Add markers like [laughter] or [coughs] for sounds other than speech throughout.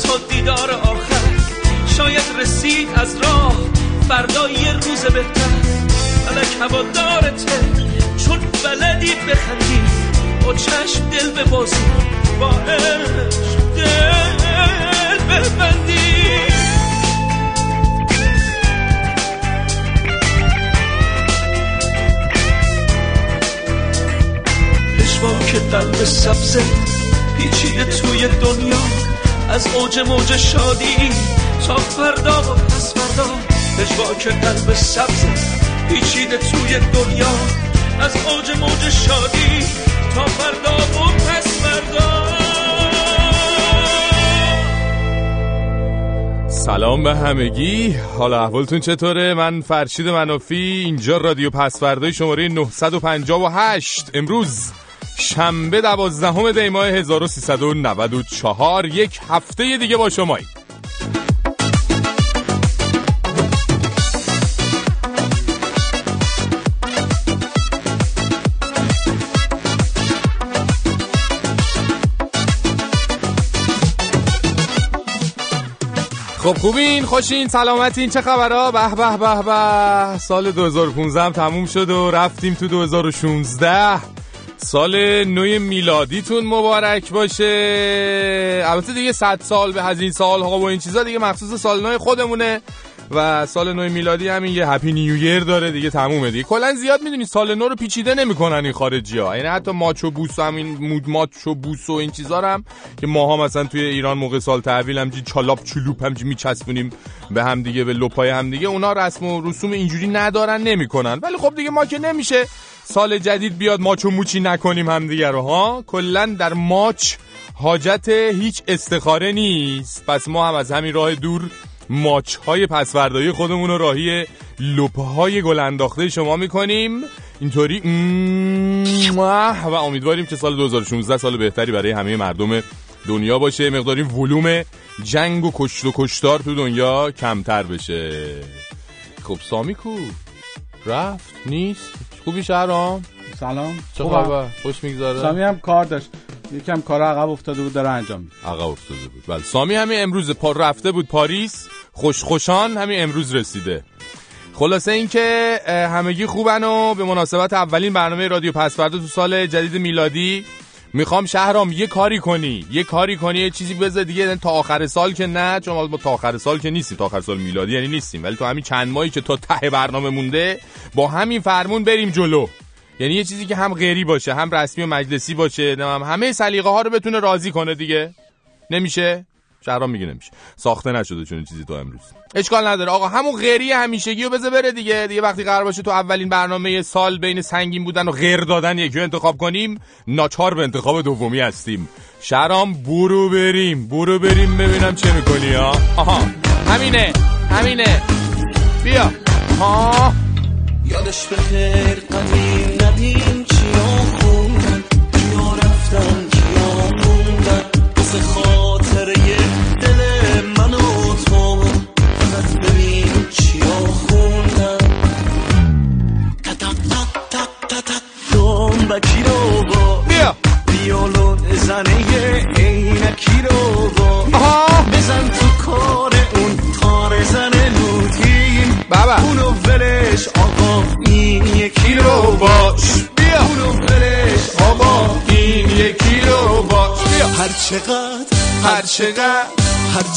حتی دیدار آخر. شاید رسید از راه فردا یه روز بهتر. فلک هوادارته چون بلدی بخندی. با چشم دل ببازی با عشق دل ببندی. که قلب سبزه پیچیده توی دنیا. از اوج موج شادی تا فردا و پس فردا. که قلب سبزه پیچیده توی دنیا. از اوج موج شادی تا فردا و پس فردا. سلام به همگی. حالا احوالتون چطوره؟ من فرشید منافی. اینجا رادیو پسوردای شماره 958 امروز شنبه دوازدهم دی ماه 1394 یک هفته دیگه با شماییم خب خوبین خوشین سلامتین چه خبرها؟ به به به به. سال 2015 هم تموم شد و رفتیم تو 2016 سال نوی میلادیتون مبارک باشه. البته دیگه 100 سال به هزین سال ها و این چیزا دیگه مخصوص سال نو خودمونه. و سال نو میلادی همین یه هپی نیو داره دیگه تمومه دیگه. کلا زیاد می‌دونی سال نو رو پیچیده نمی‌کنن این خارجی ها یعنی حتی ماچو بوس همین مود ماچو بوس و این چیزا هم که ماها مثلا توی ایران موقع سال تحویل همجی چالاپ چلوپ همجی میچسبونیم به هم دیگه به لپای هم دیگه اونا رسم و رسوم اینجوری ندارن نمی‌کنن. ولی خب دیگه ما که نمیشه. سال جدید بیاد ماچ و موچی نکنیم همدیگه رو ها؟ کلا در ماچ حاجت هیچ استخاره نیست. پس ما هم از همین راه دور ماچ های پسوردایی خودمون رو راهی لپه های گل انداخته شما می‌کنیم. اینطوری و امیدواریم که سال 2016 سال بهتری برای همه مردم دنیا باشه. مقداری ولوم جنگ و کشت و کشتار تو دنیا کمتر بشه. خب سامی کو رفت نیست؟ خوبی شهرام؟ سلام. چه خبر؟ خوش می‌گذاره سامی هم کار داشت. یکم کار عقب افتاده بود داره انجام میده. عقب افتاده بود. بله سامی همین امروز پار رفته بود پاریس. خوش خوشان همین امروز رسیده. خلاصه اینکه همگی خوبن و به مناسبت اولین برنامه رادیو پسورده تو سال جدید میلادی. می‌خوام شهرام یه کاری کنی. یه کاری کنی یه چیزی بذار دیگه. تا آخر سال که نه چون ما تا آخر سال که نیستیم. تا آخر سال میلادی یعنی نیستیم. ولی تو همین چند ماهی که تا ته برنامه مونده با همین فرمون بریم جلو. یعنی یه چیزی که هم غیری باشه هم رسمی و مجلسی باشه هم همه سلیقه ها رو بتونه راضی کنه دیگه. نمیشه؟ شهرام میگه نمیشه. ساخته نشده چون چیزی تو امروز. اشکال نداره. آقا همون غیری همیشگی رو بذار بره دیگه. دیگه وقتی قرار باشه تو اولین برنامه سال بین سنگین بودن و غیر دادن یکی رو انتخاب کنیم ناچار به انتخاب دومی هستیم. شهرام برو بریم. برو بریم ببینم چه می‌کنی ها؟ آها. همینه. همینه. بیا. ها یادش بخیر قدیم ندیم چیا خوندن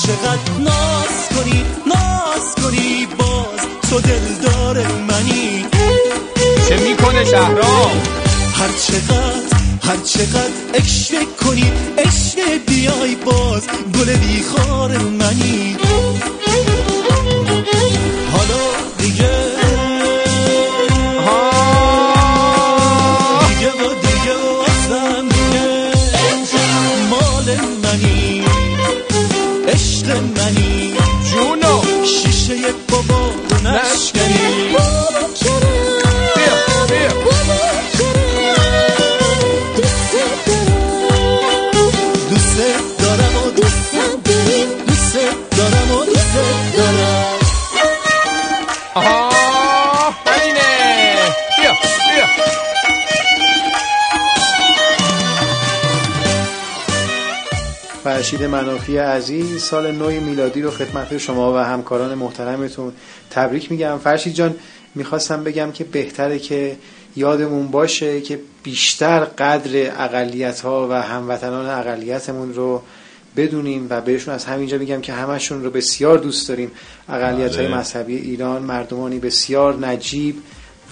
چقدر ناز منافی عزیز سال نو میلادی رو خدمت شما و همکاران محترمتون تبریک میگم. فرشید جان می‌خواستم بگم که بهتره که یادمون باشه که بیشتر قدر اقلیت ها و هموطنان اقلیتمون رو بدونیم و بهشون از همینجا میگم که همشون رو بسیار دوست داریم. اقلیت های بله. مذهبی ایران مردمانی بسیار نجیب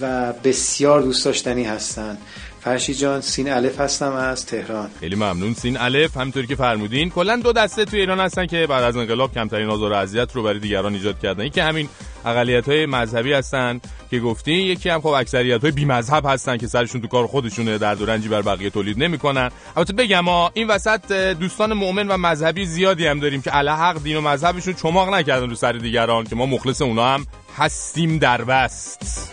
و بسیار دوست داشتنی هستند فرشی جان سین الف هستم از تهران. خیلی ممنون. سین الف همینطوری که فرمودین. کلا دو دسته توی ایران هستن که بعد از انقلاب کمترین آزار و اذیت رو برای دیگران ایجاد کردن. که همین اقلیت های مذهبی هستن که گفتین یکی هم خب اکثریت های بی مذهب هستن که سرشون تو کار خودشونه در و رنجی بر بقیه تولید نمی‌کنن. البته بگم ما این وسط دوستان مؤمن و مذهبی زیادی هم داریم که حق دین و مذهبشون چماق نکردن رو سر دیگران که ما مخلص اونا هم هستیم در بست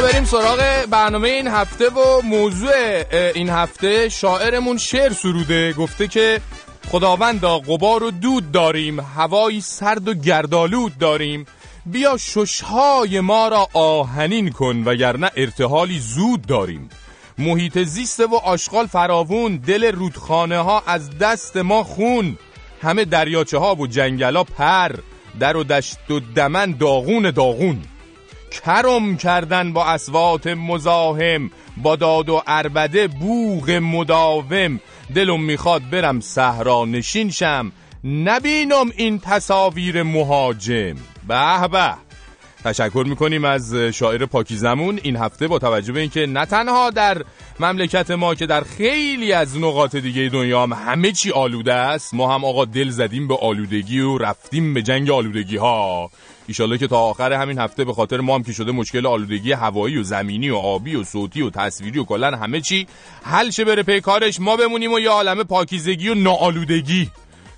بریم سراغ برنامه این هفته و موضوع این هفته شاعرمون شعر سروده گفته که خداوندا قبار و دود داریم هوایی سرد و گردالود داریم. بیا ششهای ما را آهنین کن وگرنه ارتحالی زود داریم. محیط زیست و آشغال فراوون دل رودخانه ها از دست ما خون. همه دریاچه ها و جنگلا پر در و دشت و دمن داغون داغون. کرم کردن با اسوات مزاحم با داد و اربده بوغ مداوم. دلم می‌خواد برم صحرا نشین شم. نبینم این تصاویر مهاجم. به به. تشکر می‌کنیم از شاعر پاکیزمون این هفته با توجه به اینکه نه تنها در مملکت ما که در خیلی از نقاط دیگه دنیا هم همه چی آلوده است ما هم آقا دل زدیم به آلودگی و رفتیم به جنگ آلودگی ها ایشالله که تا آخر همین هفته به خاطر ما هم که شده مشکل آلودگی هوایی و زمینی و آبی و صوتی و تصویری و کلا همه چی حل شه بره پیکارش ما بمونیم و یه عالمه پاکیزگی و ناآلودگی.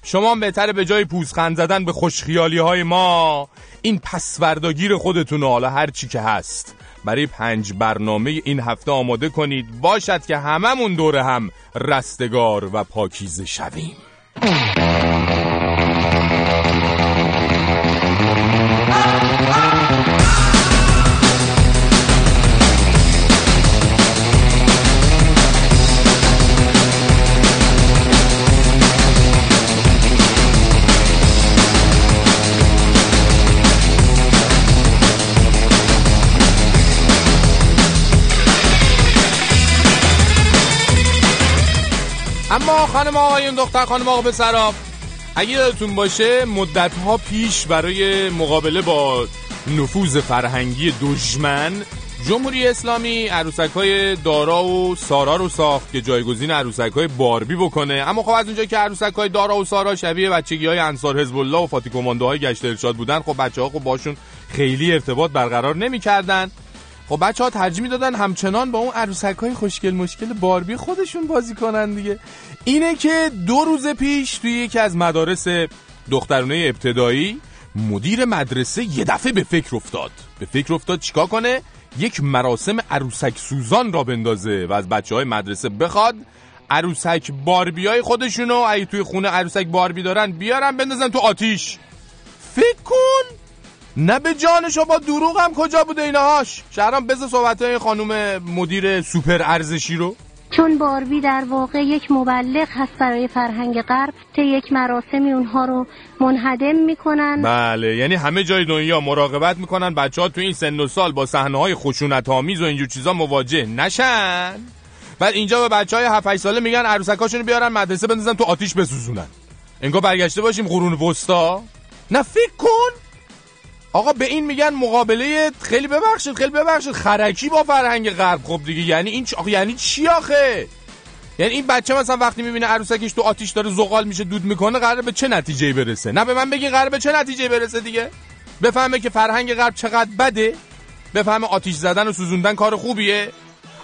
شما بهتره به جای پوزخند زدن به خوشخیالی های ما. این پسورداگیر خودتون حالا هر چی که هست. برای پنج برنامه این هفته آماده کنید. باشد که هممون دور هم رستگار و پاکیزه شویم. اما خانم آقایون دختر خانم آقا پسرا اگه یادتون باشه مدت ها پیش برای مقابله با نفوذ فرهنگی دشمن جمهوری اسلامی عروسک های دارا و سارا رو ساخت که جایگزین عروسک های باربی بکنه. اما خب از اونجا که عروسک های دارا و سارا شبیه بچگی های انصار حزب الله و فاتی کماندو گشت ارشاد بودن خب بچه ها خب باشون خیلی ارتباط برقرار نمی‌کردن. خب بچه ها ترجیح دادن همچنان با اون عروسک های خوشگل مشکل باربی خودشون بازی کنن دیگه. اینه که دو روز پیش توی یکی از مدارس دخترانه ابتدایی مدیر مدرسه یه دفعه به فکر افتاد. به فکر افتاد چیکار کنه؟ یک مراسم عروسک سوزان را بندازه و از بچه های مدرسه بخواد عروسک باربی های خودشونو اگه توی خونه عروسک باربی دارن بیارن بندازن تو آتیش. فکر کن! نه به جان شما دروغ هم کجا بوده اینهاش؟ شهرام بذار صحبت های خانوم مدیر سوپر ارزشی رو. چون باربی در واقع یک مبلغ هست برای فرهنگ غرب که یک مراسمی اونها رو منهدم می‌کنن. بله یعنی همه جای دنیا مراقبت می‌کنن. بچه ها تو این سن و سال با صحنه های خشونت آمیز و اینجور چیزا مواجه نشن. بعد اینجا به بچه های 7 ساله میگن عروسکاشونو بیارن مدرسه بندازن تو آتیش بسوزونن. انگار برگشته باشیم قرون وسطا. نه فکر کن. آقا به این میگن مقابله خیلی ببخشید خیلی ببخشید. خرکی با فرهنگ غرب. خب دیگه یعنی این چ... یعنی چی آخه؟ یعنی این بچه مثلا وقتی می‌بینه عروسکش تو آتیش داره زغال میشه دود می‌کنه قراره به چه نتیجه برسه؟ نه به من بگین قراره به چه نتیجه برسه دیگه؟ بفهمه که فرهنگ غرب چقدر بده بفهمه آتیش زدن و سوزوندن کار خوبیه.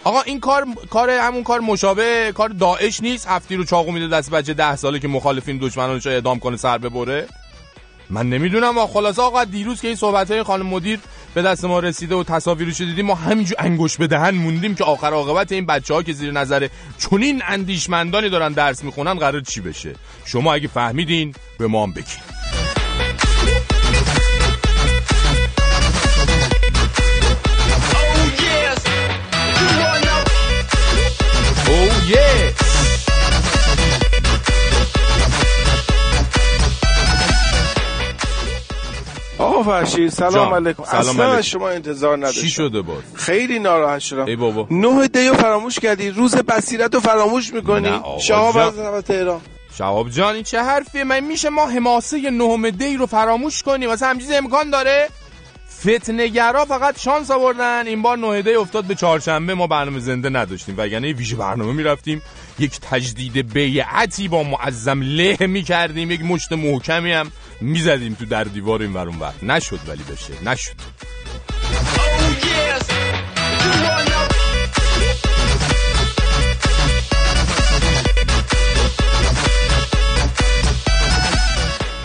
آقا این کار کار همون کار مشابه کار داعش نیست. هفتی رو چاقو میده دست بچه ده ساله که مخالفین دشمنانش اعدام کنه سر ببره. من نمی‌دونم و خلاص آقا دیروز که این صحبت های خانم مدیر به دست ما رسیده و تصاویرش دیدیم ما همینجور انگوش به دهن موندیم که آخر عاقبت این بچه ها که زیر نظر چنین اندیشمندانی دارن درس می‌خونن قرار چی بشه. شما اگه فهمیدین به ما هم بگین. Oh, oh yeah! فرشید سلام. علیکم. سلام اصلا علیکم. شما انتظار نداشتم. چی شده باز خیلی ناراحت شدم. ای بابا. نه دیو فراموش کردی روز بصیرت رو فراموش می‌کنی؟ آقا شهاب. از تهران. شهاب جان این چه حرفیه؟ من میشه ما حماسه نهم دی رو فراموش کنیم؟ مثلا همچیز امکان داره؟ فتنگرا فقط شانس آوردن. این بار نه دی افتاد به چهارشنبه. ما برنامه زنده نداشتیم. وگرنه ویژه برنامه می‌رفتیم. یک تجدید بیعتی با معظم له می‌کردیم. یک مشت محکمی هم. می‌زدیم تو در دیوار این ور اون ور. نشد ولی بشه. نشد.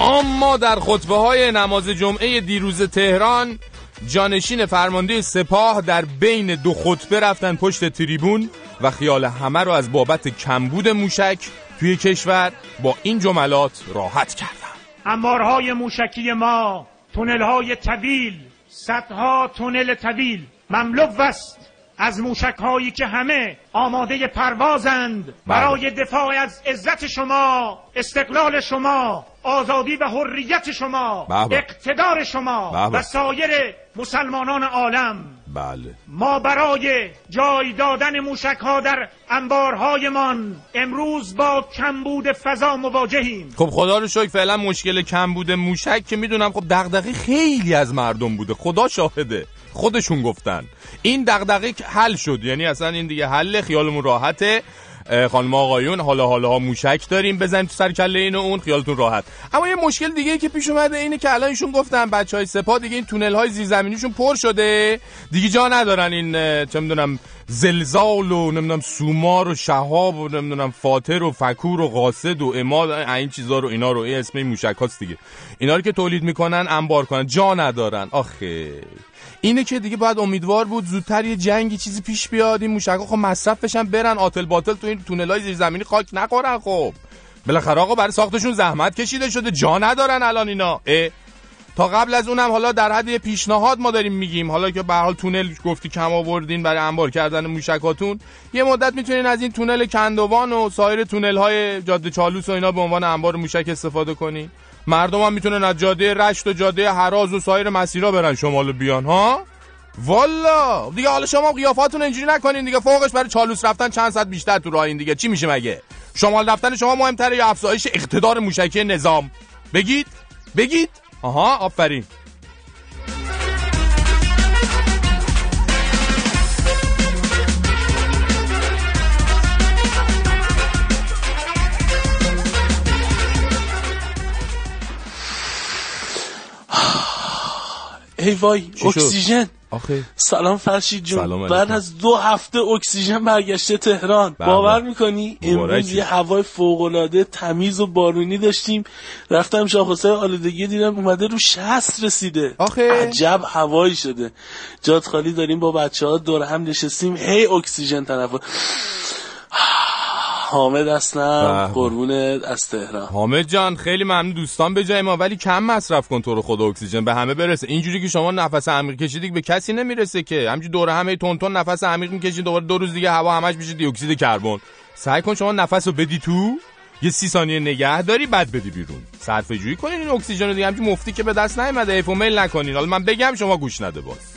اما در خطبه های نماز جمعه دیروز تهران جانشین فرمانده سپاه در بین دو خطبه رفتن پشت تریبون و خیال همه رو از بابت کمبود موشک توی کشور با این جملات راحت کردن انبارهای موشکی ما تونلهای طویل صدها تونل طویل مملو است از موشک هایی که همه آماده پروازند برای دفاع از عزت شما استقلال شما آزادی و حریت شما به. اقتدار شما به. و سایر مسلمانان عالم بله. ما برای جای دادن موشک ها در انبارهایمان امروز با کمبود فضا مواجهیم. خب خدا رو شکر فعلا مشکل کم بوده موشک که می‌دونم خب دغدغه خیلی از مردم بوده. خدا شاهده. خودشون گفتن. این دغدغه حل شد. یعنی اصلا این دیگه حل خیالمون راحته. خانم آقایون حالا حالا ها موشک داریم بزنیم تو سر کله این و اون خیالتون راحت. اما یه مشکل دیگه که پیش اومده اینه که الان ایشون گفتن بچه های سپاه دیگه این تونل های زیرزمینیشون پر شده. دیگه جا ندارن این چه می‌دونم زلزال و نمی‌دونم سومار و شهاب و نمی‌دونم فاتر و فکور و قاصد و اماد این چیزا رو اینا رو این اسم این موشک هاست دیگه. اینا رو که تولید می‌کنن انبار کنن. جا ندارن. آخه. اینه که دیگه باید امیدوار بود زودتر یه جنگی چیزی پیش بیاد این موشکا خب مصرف بشن برن آتل باطل تو این تونلای زیرزمینی خاک نخورن خب. بالاخره آقا برای ساختشون زحمت کشیده شده جا ندارن الان اینا. تا قبل از اونم حالا در حد پیشنهاد ما داریم میگیم. حالا که به حال تونل گفتی کم آوردین برای انبار کردن موشکاتون. یه مدت می‌تونین از این تونل کندوان و سایر تونل های جاده چالوس و اینا به عنوان انبار موشک استفاده کنین. مردم هم می‌تونن از جاده رشت و جاده حراز و سایر مسیرها برن شمال بیان ها؟ والا! دیگه حالا شما قیافاتون اینجوری نکنین دیگه فوقش برای چالوس رفتن چند ساعت بیشتر تو راه این دیگه. چی میشه مگه؟ شمال رفتن شما مهمتره یا افزایش اقتدار موشکی نظام؟ بگید؟ بگید؟ آها آفرین. ای وای؟ اکسیژن آخه سلام فرشید سلام جون علیکم. بعد از دو هفته اکسیژن برگشته تهران بله. باور می‌کنی امروز. یه هوای فوقالعاده تمیز و بارونی داشتیم رفتم شاخصه آلودگی دیدم اومده رو 60 رسیده آخه. عجب هوایی شده جات خالی داریم با بچه ها دور هم نشستیم هی اکسیژن تنفس حامد هستم به. قربونت از تهران. حامد جان خیلی ممنون. دوستان به جای ما ولی کم مصرف کن تو رو خدا اکسیژن به همه برسه. اینجوری که شما نفس عمیق کشیدی به کسی نمی‌رسه که. همینجوری دور همه تون تون نفس عمیق می‌کشید دوباره دو روز دیگه هوا همش میشه دی اکسید کربن. سعی کن شما نفس رو بدی تو یه سی ثانیه نگه داری بعد بدی بیرون. صرفه جویی کنین این اکسیژن رو دیگه همینجوری مفتی که به دست نیومده. ایف و میل نکنین. حالا من بگم شما گوش نده باز.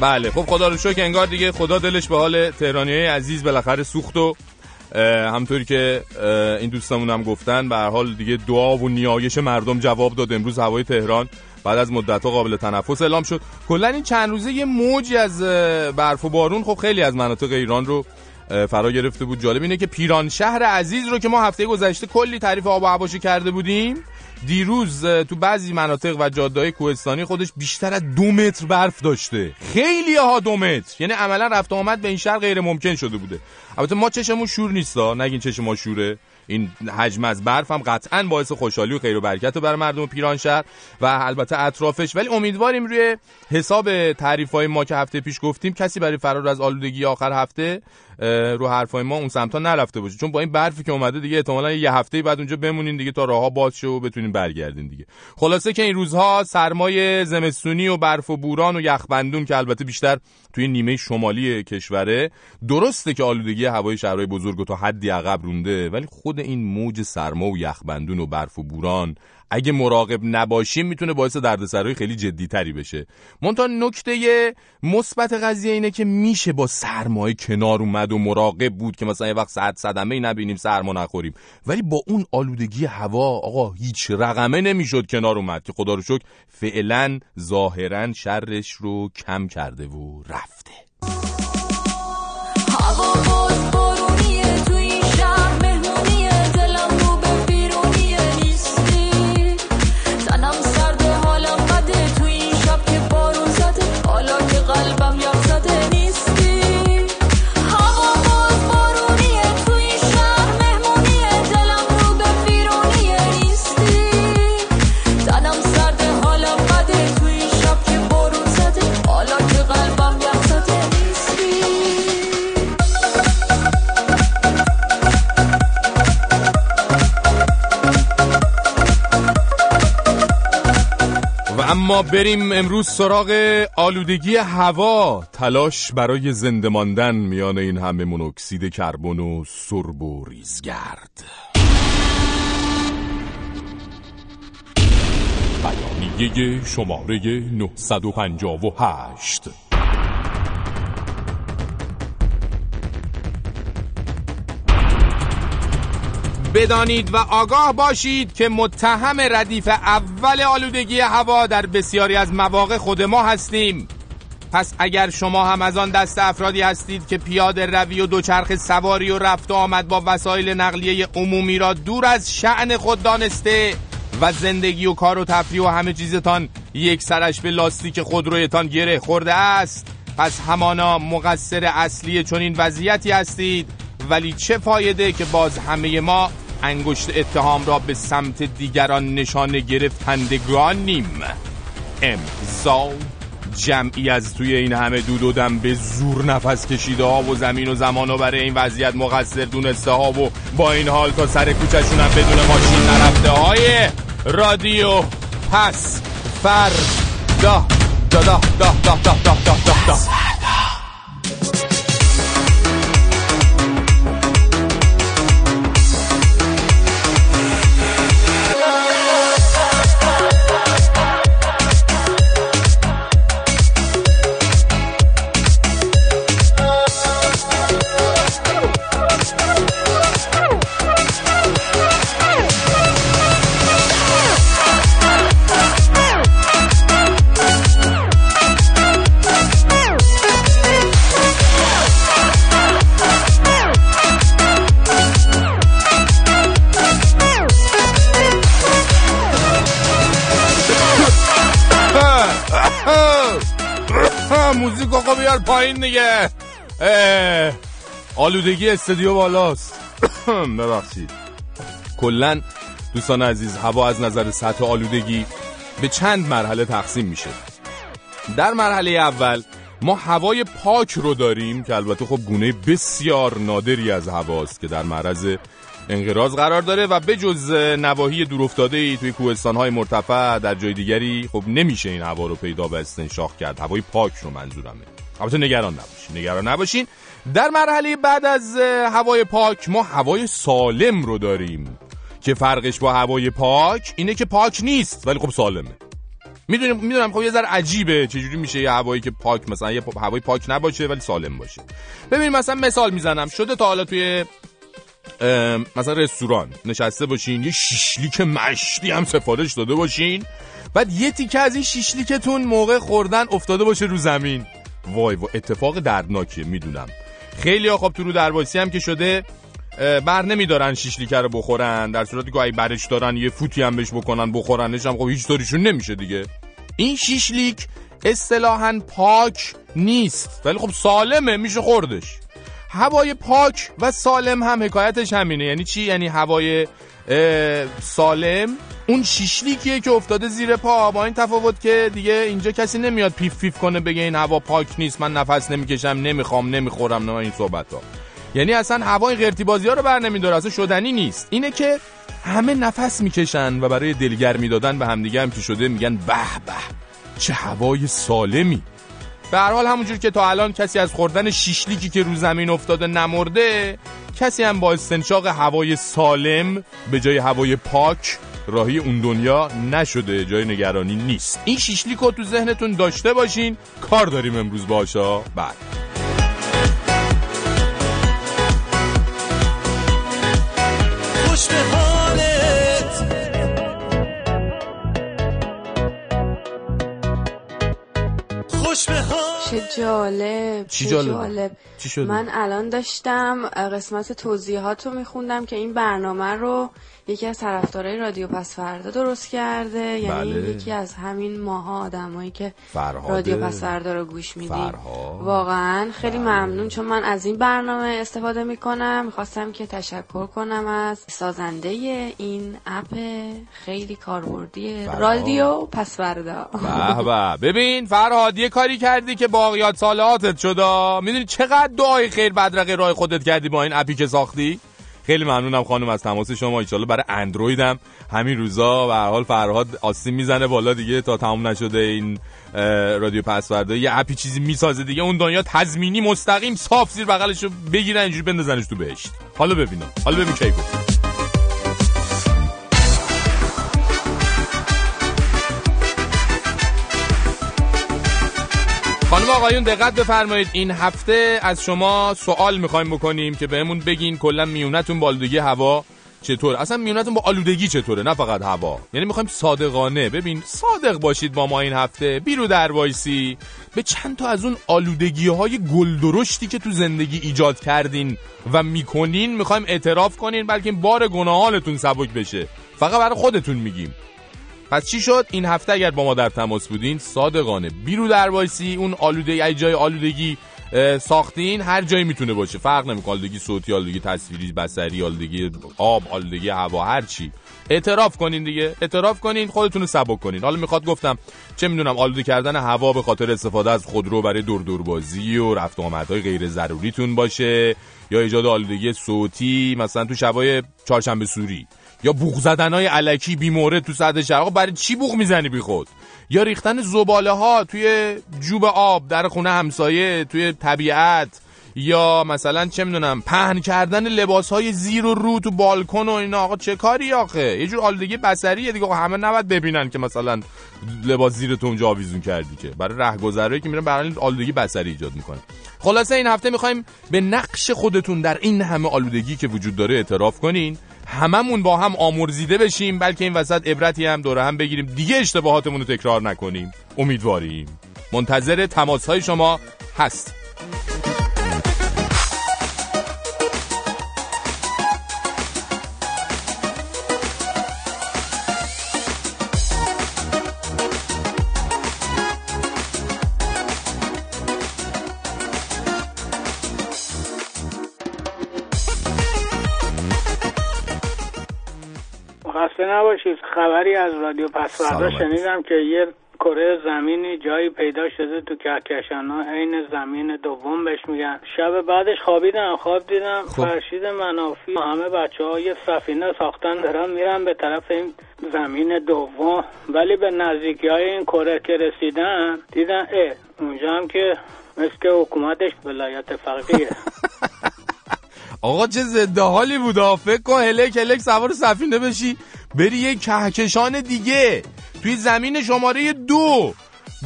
بله خب خدا رو شکر انگار دیگه خدا دلش به حال تهرانی عزیز بالاخره سوخت و همطوری که این دوستمون هم گفتن به هر حال دیگه دعا و نیایش مردم جواب داد. امروز هوای تهران بعد از مدت ها قابل تنفس اعلام شد. کلا این چند روزه یه موجی از برف و بارون خب خیلی از مناطق ایران رو فرا گرفته بود. جالب اینه که پیران شهر عزیز رو که ما هفته گذشته کلی تعریف آب و هواشی کرده بودیم دیروز تو بعضی مناطق و جاده کوهستانی خودش بیشتر از دو متر برف داشته. خیلی ها دو متر. یعنی عملا رفت آمد به این شهر غیر ممکن شده بوده. البته ما چشمون شور نیستا نگین چشم ما شوره. این حجم از برف هم قطعا باعث خوشحالی و خیر و برکت برای مردم پیرانشهر و البته اطرافش. ولی امیدواریم روی حساب تعریف های ما که هفته پیش گفتیم کسی برای فرار از آلودگی آخر هفته رو حرفای ما اون سمتا نرفته باشه. چون با این برفی که اومده دیگه احتمالاً یه هفته بعد اونجا بمونین دیگه تا راهها باز شه و بتونین برگردین دیگه. خلاصه که این روزها سرمای زمستونی و برف و بوران و یخبندون که البته بیشتر توی نیمه شمالی کشوره درسته که آلودگی هوای شهرهای بزرگ تا حدی عقب رونده ولی خود این موج سرما و یخبندون و برف و بوران اگه مراقب نباشیم می‌تونه باعث دردسرای خیلی جدی تری بشه. منتها نکته مثبت قضیه اینه که میشه با سرمایه کنار اومد و مراقب بود که مثلا یه وقت صد صدمه ای نبینیم سرما نخوریم. ولی با اون آلودگی هوا آقا هیچ رقمه نمی‌شد کنار اومد که خدا رو شکر فعلا ظاهرا شرش رو کم کرده و رفته. اما بریم امروز سراغ آلودگی هوا. تلاش برای زنده ماندن میان این همه مونوکسید کربن و سرب و ریزگرد. بیانیه شماره 958 بدانید و آگاه باشید که متهم ردیف اول آلودگی هوا در بسیاری از مواقع خود ما هستیم. پس اگر شما هم از آن دست افرادی هستید که پیاده روی و دوچرخ سواری و رفت و آمد با وسایل نقلیه عمومی را دور از شعن خود دانسته و زندگی و کار و تفریح و همه چیزتان یک سرش به لاستیک خودرویتان گره خورده است پس همانا مقصر اصلی چنین وضعیتی هستید. ولی چه فایده که باز همه ما انگشت اتهام را به سمت دیگران نشانه گرفتندگانیم امضا جمعی از توی این همه دود و دم به زور نفس کشیده ها و زمین و زمان و برای این وضعیت مقصر دونسته ها و با این حال تا سر کوچشون هم بدون ماشین نرفته های رادیو پس فر دا دا دا دا دا دا دا دا دا, آلودگی استودیو بالاست. [coughs] ببخشید. کلا دوستان عزیز هوا از نظر سطح آلودگی به چند مرحله تقسیم میشه. در مرحله اول ما هوای پاک رو داریم که البته خب گونه بسیار نادری از هواست که در معرض انقراض قرار داره و به جز نواحی دورافتاده ای توی کوهستان های مرتفع در جای دیگری خب نمیشه این هوا رو پیدا و استنشاق کرد. هوای پاک رو منظورمه. البته نگران نباشین نگران نباشین. در مرحله بعد از هوای پاک ما هوای سالم رو داریم. که فرقش با هوای پاک اینه که پاک نیست ولی خب سالمه. می‌دونم می‌دونم خب یه ذره عجیبه چجوری میشه یه هوایی که پاک مثلا یه هوای پاک نباشه ولی سالم باشه. ببین مثلا مثال می‌زنم. شده تا حالا توی مثلا رستوران نشسته باشین یه شیشلیک مشتی هم سفارش داده باشین بعد یه تیکه از این شیشلیکتون موقع خوردن افتاده باشه رو زمین. وای و اتفاق دردناکیه می‌دونم. خیلی خب تو رو درواسی هم که شده بر نمیدارن شیشلیکه رو بخورن در صورتی که برش دارن یه فوتی هم بهش بکنن بخورنش هم خب هیچ طوریشون نمیشه دیگه. این شیشلیک اصطلاحا پاک نیست ولی خب سالمه میشه خوردش. هوای پاک و سالم هم حکایتش همینه. یعنی چی؟ یعنی هوای سالم اون شیشلیکیه که افتاده زیر پا. با این تفاوت که دیگه اینجا کسی نمیاد پیف پیف کنه بگه این هوا پاک نیست من نفس نمی‌کشم نمی‌خوام نمی‌خورم نه این صحبت ها یعنی اصلا هوای قرتی بازی ها رو بر نمیداره اصلا شدنی نیست. اینه که همه نفس می‌کشن و برای دلگرمی دادن به همدیگه هم که شده میگن به به چه هوای سالمی. به هر حال همونجور که تا الان کسی از خوردن شیشلیکی که رو زمین افتاده نمرده کسی هم با استنشاق هوای سالم به جای هوای پاک راهی اون دنیا نشده جای نگرانی نیست. این شیشلیک رو تو ذهنتون داشته باشین کار داریم امروز باشا بعد. خوش به حالت. خوش به حالت. چه جالب چی؟ جالب. چی شده؟ من الان داشتم قسمت توضیحات رو میخوندم که این برنامه رو یکی از طرفدارای رادیو پس فردا درست کرده یعنی بله. یکی از همین ماها آدمایی که. رادیو پس فردا رو گوش میدیم. واقعا خیلی ممنون چون من از این برنامه استفاده می‌کنم می‌خواستم که تشکر کنم از سازنده این اپ خیلی کاربردی. رادیو پس فردا به به ببین فرهاد یه کاری کردی که باقیات سالهاتت شدا می‌دونی چقدر دعای خیر بدرقه راه خودت کردی با این اپی که ساختی خیلی ممنونم خانم از تماس شما. ایشالا برای اندرویدم همین روزا و حال فرهاد آسیم می‌زنه بالا دیگه تا تموم نشده این رادیو پس فردا یه اپی چیزی می‌سازه دیگه. اون دنیا تضمینی مستقیم صاف زیر بغلشو بگیرن اینجوری بندازنش تو بهشت. حالا ببینم. حالا ببین کی گفت. آقایون دقت بفرمایید. این هفته از شما سوال می‌خوایم بکنیم که بهمون بگین کلا میونتون با آلودگی هوا چطور اصلا میونتون با آلودگی چطوره؟ نه فقط هوا. یعنی می‌خوایم صادقانه. ببین صادق باشید با ما این هفته. بیرو در وایسی. به چند تا از اون آلودگی های گلدرشتی که تو زندگی ایجاد کردین و می‌کنین می‌خوایم اعتراف کنین بلکه بار گناهانتون سبک بشه. فقط برای خودتون میگیم. پس چی شد؟ این هفته اگر با ما در تماس بودین صادقانه بیرو در وایسی اون آلوده ای جای آلودگی ساختین هر جایی می‌تونه باشه. فرق نمی‌کنه آلودگی صوتی آلودگی تصویری بصری آلودگی آب آلودگی هوا هر چی. اعتراف کنین دیگه اعتراف کنین خودتون رو سبک کنین. حالا می‌خواد گفتم چه می‌دونم آلوده کردن هوا به خاطر استفاده از خودرو برای دور دور بازی و رفت آمدهای غیر ضروریتون باشه یا ایجاد آلودگی صوتی مثلا تو شبای چهارشنبه سوری. یا بوق زدن های علکی بی مورد تو سطح شهر. برای چی بوق می‌زنی بی خود؟ یا ریختن زباله ها توی جوب آب در خونه همسایه توی طبیعت. یا مثلا چه می‌دونم پهن کردن لباس های زیر و رو تو بالکن و اینا آقا چه کاری آخه؟ یه جور آلودگی بصریه دیگه آقا همه نباید ببینن که مثلا لباس زیر تو اونجا آویزون کردی که. برای رهگذرایی که میرن برای آلودگی بصری ایجاد می‌کنه خلاصه این هفته می‌خوایم به نقش خودتون در این همه آلودگی که وجود داره اعتراف کنین. هممون با هم آمرزیده بشیم بلکه این وسط عبرتی هم دوره هم بگیریم. دیگه اشتباهاتمون رو تکرار نکنیم. امیدواریم. منتظر تماس های شما هست خسته نباشید. خبری از رادیو پس فردا سلامت. شنیدم که یه کره زمینی جایی پیدا شده تو کهکشان ها. عین زمین دوم بهش میگن. شب بعدش خوابیدم. خواب دیدم خب. فرشید منافی همه بچه ها یه سفینه ساختن. دارن میرن به طرف این زمین دوم. ولی به نزدیکی های این کره که رسیدن دیدن اه اونجا هم که مثل که حکومتش ولایت فقیه. [laughs] آقا چه ضد حالی بود. فکر کن هلک هلک سوار سفینه بشی. بری یه کهکشان دیگه. توی زمین شماره دو.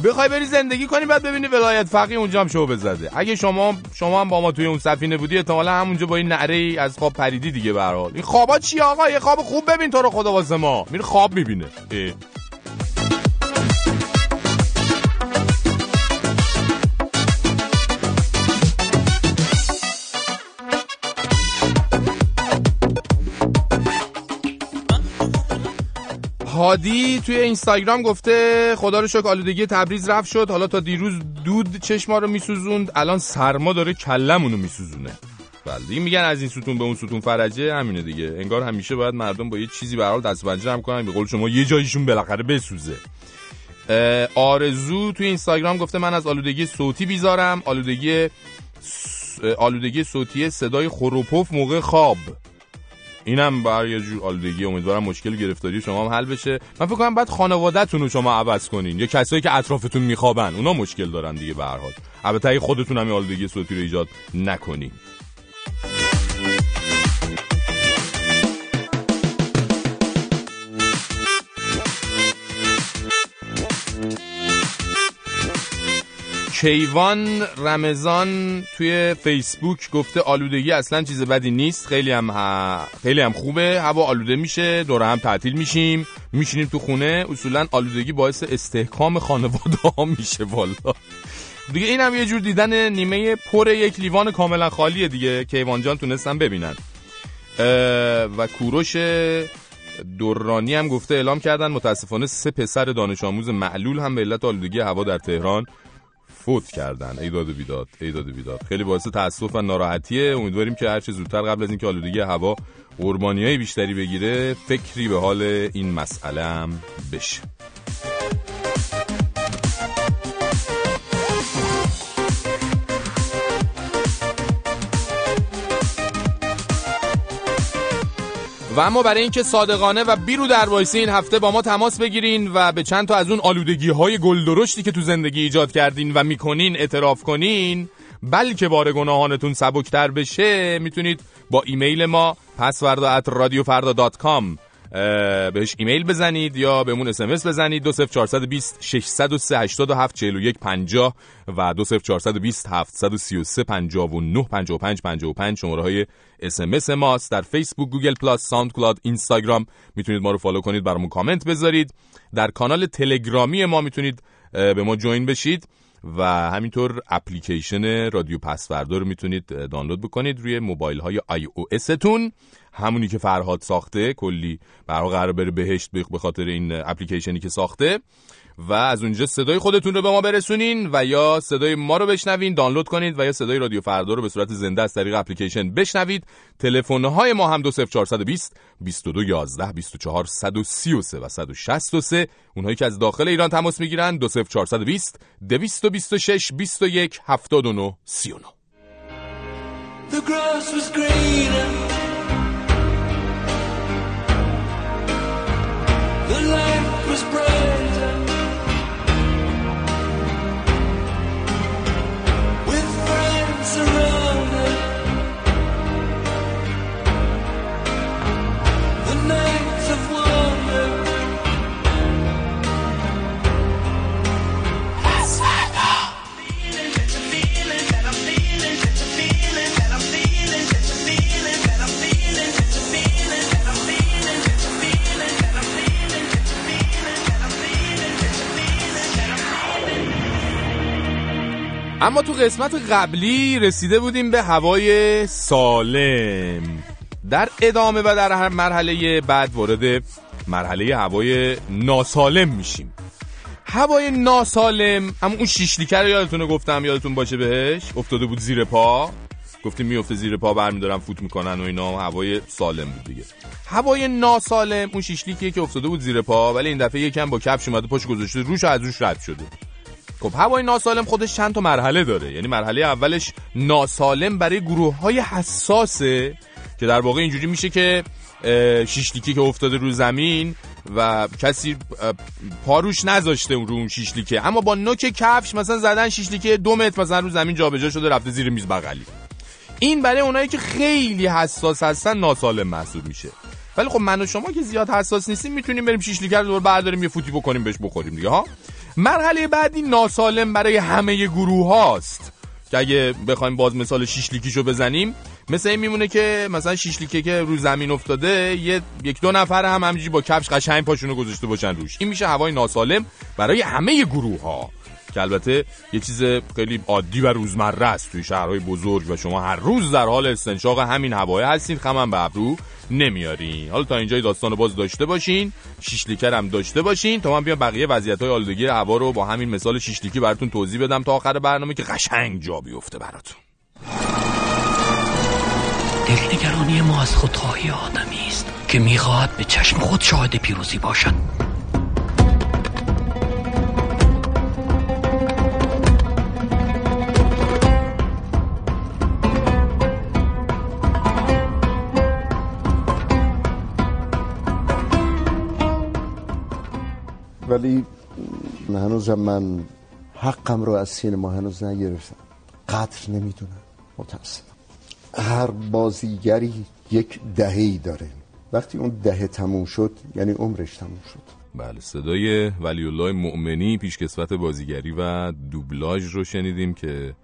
بخوای بری زندگی کنی بعد ببینی ولایت فقیه اونجا هم شو بزده. اگه شما شما هم با ما توی اون سفینه بودی احتمالا همونجا با این نعره ای از خواب پریدی دیگه به هر حال. این خوابا چی آقا؟ یه خواب خوب ببین تو رو خدا واسه ما. میره خواب می‌بینه. هادی توی اینستاگرام گفته خدا رو شکر آلودگی تبریز رفت شد. حالا تا دیروز دود چشما رو میسوزوند الان سرما داره کلمونو میسوزونه. بله میگن از این ستون به اون ستون فرجه همینه دیگه. انگار همیشه باید مردم با یه چیزی به حال دست پنجه هم کنن. به قول شما یه جایشون بالاخره بسوزه. آرزو توی اینستاگرام گفته من از آلودگی صوتی بیزارم. آلودگی آلودگی صوتی صدای خروپف موقع خواب. اینم بر یه جور آلودگی امیدوارم مشکل گرفتاری شما هم حل بشه. من فکر کنم بعد خانوادهتون رو شما عوض کنین. یا کسایی که اطرافتون میخوابن اونا مشکل دارن دیگه به هر حال. البته خودتون هم آلودگی صوتی رو ایجاد نکنین. کیوان رمضان توی فیسبوک گفته آلودگی اصلا چیز بدی نیست خیلی هم ه- خیلی هم خوبه هوا آلوده میشه دور هم تعطیل میشیم میشینیم تو خونه اصولا آلودگی باعث استحکام خانواده ها میشه والا دیگه این هم یه جور دیدن نیمه پر یک لیوان کاملا خالیه دیگه. کیوان جان تونستن ببینن. و کوروش دورانی هم گفته اعلام کردن متاسفانه سه پسر دانش آموز معلول هم به علت آلودگی هوا در تهران فوت کردن. ایداد و بیداد ایداد و بیداد. خیلی باعث تاسف و ناراحتیه. امیدواریم که هرچه زودتر قبل از اینکه آلودگی هوا قربانی های بیشتری بگیره فکری به حال این مسئله هم بشه. و اما برای اینکه صادقانه و بیرو در این هفته با ما تماس بگیرین و به چند تا از اون آلودگی های گلدرشتی که تو زندگی ایجاد کردین و می‌کنین اعتراف کنین بلکه بار گناهانتون سبکتر بشه می‌تونید با ایمیل ما پسفردا رادیو فردا dot com بهش ایمیل بزنید یا بهمون اس ام اس بزنید. 20420 603 87 41 50 و 20420 733 59 55 55 شماره های اس ام اس ماست. در فیسبوک Google Plus SoundCloud اینستاگرام می‌تونید ما رو follow کنید برامون کامنت بذارید. در کانال تلگرامی ما می‌تونید به ما جوین بشید و همینطور اپلیکیشن رادیو پسوردا رو می‌تونید دانلود بکنید روی موبایل های آی او تون. همونی که فرهاد ساخته کلی برای قرار بره بهشت به خاطر این اپلیکیشنی که ساخته. و از اونجا صدای خودتون رو به ما برسونین و یا صدای ما رو بشنوین دانلود کنید و یا صدای رادیو فردا رو به صورت زنده از طریق اپلیکیشن بشنوید. تلفن های ما هم 20420 2211 24 133 و 163 اونهایی که از داخل ایران تماس می‌گیرن 20420 226 21 79 39 The grass was greener. The light was brighter. اما تو قسمت قبلی رسیده بودیم به هوای سالم. در ادامه و در هر مرحله بعد وارد مرحله هوای ناسالم میشیم. هوای ناسالم هم اون شیشلیکه رو یادتونه گفتم یادتون باشه بهش؟ افتاده بود زیر پا. گفتیم میفته زیر پا برمیدارن فوت می‌کنن و اینا هوای سالم بود دیگه. هوای ناسالم اون شیشلیکیه که افتاده بود زیر پا ولی این دفعه یکم با کفش اومده پاش گذاشته روش از روش رد شده. خب هوای ناسالم خودش چند تا مرحله داره. یعنی مرحله اولش ناسالم برای گروه های حساسه که در واقع اینجوری میشه که شیشلیکی که افتاده رو زمین و کسی پاروش نذاشته رو اون شیشلیکه. اما با نوک کفش مثلا زدن شیشلیکه دو متر مثلا رو زمین جابجا شده رفته زیر میز بغلی. این برای اونایی که خیلی حساس هستن ناسالم محسوب میشه. ولی خب من و شما که زیاد حساس نیستیم می‌تونیم بریم شیشلیکه رو دور برداریم یه فوتی بکنیم بهش بخوریم دیگه ها؟ مرحله بعدی ناسالم برای همه گروه هاست. که اگه بخوایم باز مثال شیشلیکیشو بزنیم مثل این میمونه که مثلا شیشلیکه که رو زمین افتاده یه یک دو نفر هم همینجوری با کفش قشنگ پاشونو گذاشته باشن روش. این میشه هوای ناسالم برای همه گروه ها که البته یه چیز خیلی عادی و روزمره است توی شهرهای بزرگ و شما هر روز در حال استنشاق همین هوای هستین خمم به ابرو نمیارین. حالا تا اینجای داستان باز داشته باشین شیشلیکر هم داشته باشین تا من بیام بقیه وضعیت های آلودگی هوا رو با همین مثال شیشلیکی براتون توضیح بدم تا آخر برنامه که قشنگ جا بیفته براتون. دلنگرانی ما از خودخواهی آدمی است که می‌خواهد به چشم خود شاهد پیروزی باشد. ولی هنوزم من حقم رو از سینما هنوز نگرفتم. قدر نمی‌دونم. متاسفم. هر بازیگری یک دههی داره. وقتی اون دهه تموم شد یعنی عمرش تموم شد. بله صدای ولی الله مؤمنی پیشکسوت بازیگری و دوبلاژ رو شنیدیم که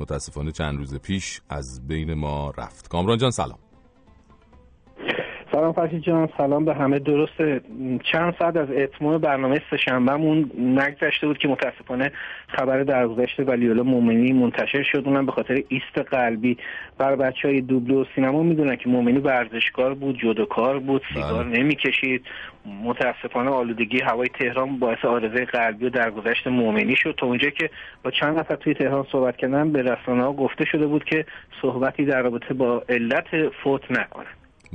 متاسفانه چند روز پیش از بین ما رفت. کامران جان سلام. سلام فرشید جان. سلام به همه. درسته چند ساعت از اتمام برنامه سهشنبهمون نگذشته بود که متاسفانه خبر درگذشت ولیولا مومنی منتشر شد. اونم به خاطر ایست قلبی. بر بچه های دوبلو و سینما می‌دونن که مومنی ورزشکار بود جودوکار بود سیگار نمی‌کشید. متاسفانه آلودگی هوای تهران باعث آرزه قلبی و درگذشت مومنی شد. تا اونجا که با چند نفر توی تهران صحبت کردن به رسانه ها گفته شده بود که صحبتی در رابطه با علت فوت نکنه.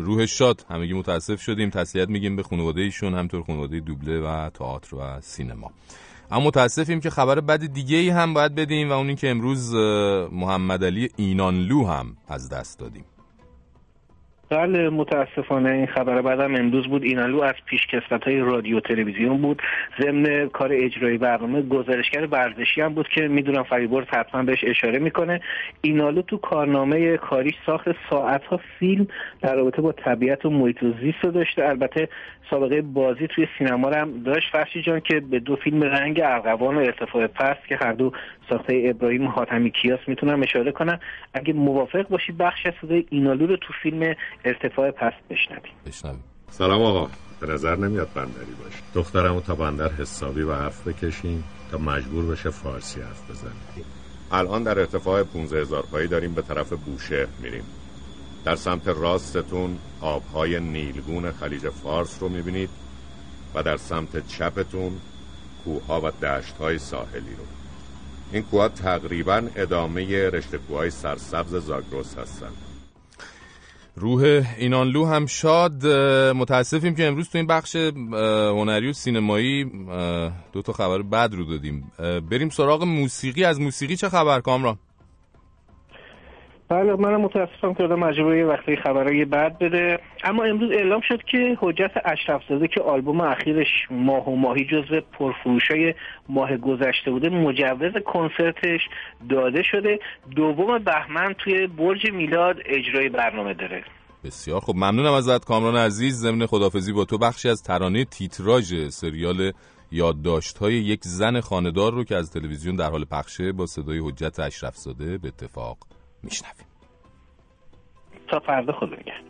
روحش شاد. همگی متاسف شدیم. تسلیت میگیم به خانواده ایشون همطور خانواده دوبله و تئاتر و سینما. اما متاسفیم که خبر بد دیگه ای هم باید بدیم و اون که امروز محمد علی اینانلو هم از دست دادیم. بله متاسفانه این خبر بعدم امروز بود. اینالو از پیشکسوت های رادیو تلویزیون بود. ضمن کار اجرایی برنامه گزارشگر ورزشی هم بود که می‌دونم فریبرز حتما بهش اشاره می‌کنه. اینالو تو کارنامه کاریش ساخت ساعت ها فیلم در رابطه با طبیعت و محیط زیست رو داشته. البته سابقه بازی توی سینما هم داشت. فرشی جان که به دو فیلم رنگ ارغوان و ارتفاع پست که هر دو ساخته ابراهیم حاتمی کیاس می‌تونم اشاره کنم. اگه موافق باشی بخش از صدای اینالو رو تو فیلم ارتفاع پست بشنویم. بشنویم. سلام آقا. به نظر نمیاد بندری باشه دخترمو تا بندر حسابی و حرف بکشیم تا مجبور بشه فارسی حرف بزنیم الان در ارتفاع 15 هزار پایی داریم به طرف بوشه میریم. در سمت راستتون آبهای نیلگون خلیج فارس رو می‌بینید و در سمت چپتون کوها و دشت های ساحلی رو. این کوها تقریبا ادامه رشته کوهای سرسبز زاگرس هستن. روح اینانلو هم شاد متاسفیم که امروز تو این بخش هنری و سینمایی دو تا خبر بد رو دادیم. بریم سراغ موسیقی. از موسیقی چه خبر کامران؟ بله منم متاسفم که آدم مجبور یه وقتی خبرهای بد بده. اما امروز اعلام شد که حجت اشرف زاده که آلبوم اخیرش ماه و ماهی جزو پرفروشای ماه گذشته بوده مجوز کنسرتش داده شده. دوم بهمن توی برج میلاد اجرای برنامه داره. بسیار خب ممنونم ازت کامران عزیز. ضمن خدافزی با تو بخشی از ترانه تیتراژ سریال یادداشت های یک زن خاندار رو که از تلویزیون در حال پخشه با صدای حجت اشرف زاده به اتفاق میشنویم. تا فردا خود نگهدار.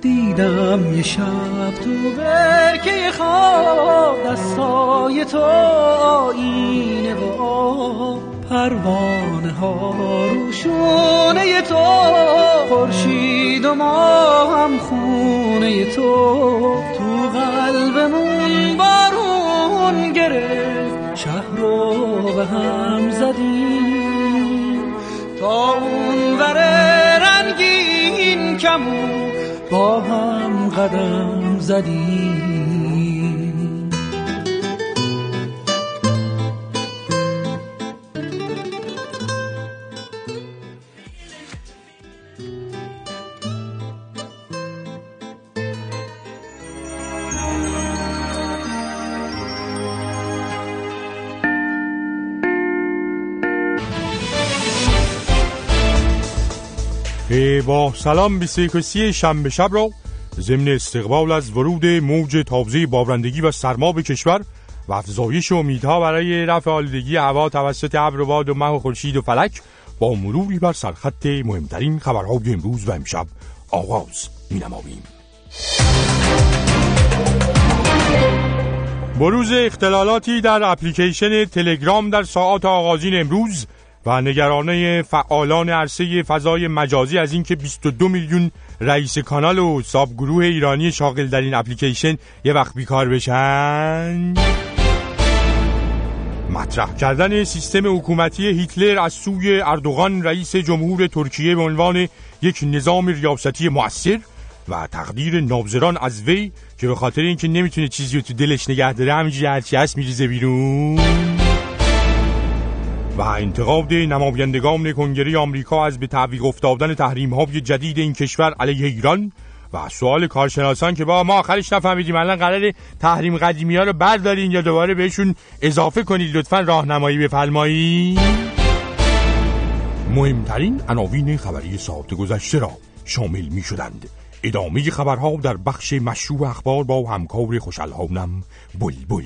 دیدم یه شب تو برکه خواب دستای تو آینه و پروانه ها روشونه تو خورشید و ما هم خونه تو. تو قلبمون بارون گرفت شهر رو به هم زدیم. اون وره رنگین کمون با هم قدم زدیم. با سلام به سیکسی شنبه شب را ضمن استقبال از ورود موج تابزه بارندگی و سرما به کشور و افزایش امیدها برای رفع آلودگی هوا توسط ابر و باد و مه و خورشید و فلک با مروری بر سرخط مهمترین خبرهای امروز و امشب آغاز مینماییم. بروز اختلالاتی در اپلیکیشن تلگرام در ساعات آغازین امروز و نگرانه فعالان عرصه فضای مجازی از اینکه 22 میلیون رئیس کانال و ساب گروه ایرانی شاغل در این اپلیکیشن یه وقت بیکار بشن. مطرح کردن سیستم حکومتی هیتلر از سوی اردوغان رئیس جمهور ترکیه به عنوان یک نظام ریاستی مؤثر و تقدیر نابزران از وی که به خاطر اینکه نمی‌تونه چیزی رو تو دلش نگه داره همینجوری هرچی هست میریزه بیرون. و انتقاد نمایندگان کنگره آمریکا از به تعویق افتادن تحریم های جدید این کشور علیه ایران و سوال کارشناسان که با ما آخرش نفهمیدیم الان قرار تحریم قدیمی ها رو بردارین یا دوباره بهشون اضافه کنید. لطفا راهنمایی بفرمایید. مهمترین عناوین خبری ساعت گذشته را شامل می شدند ادامه خبرها در بخش مشروع اخبار با همکار خوشالهانم بلبل.